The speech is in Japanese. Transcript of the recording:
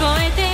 えて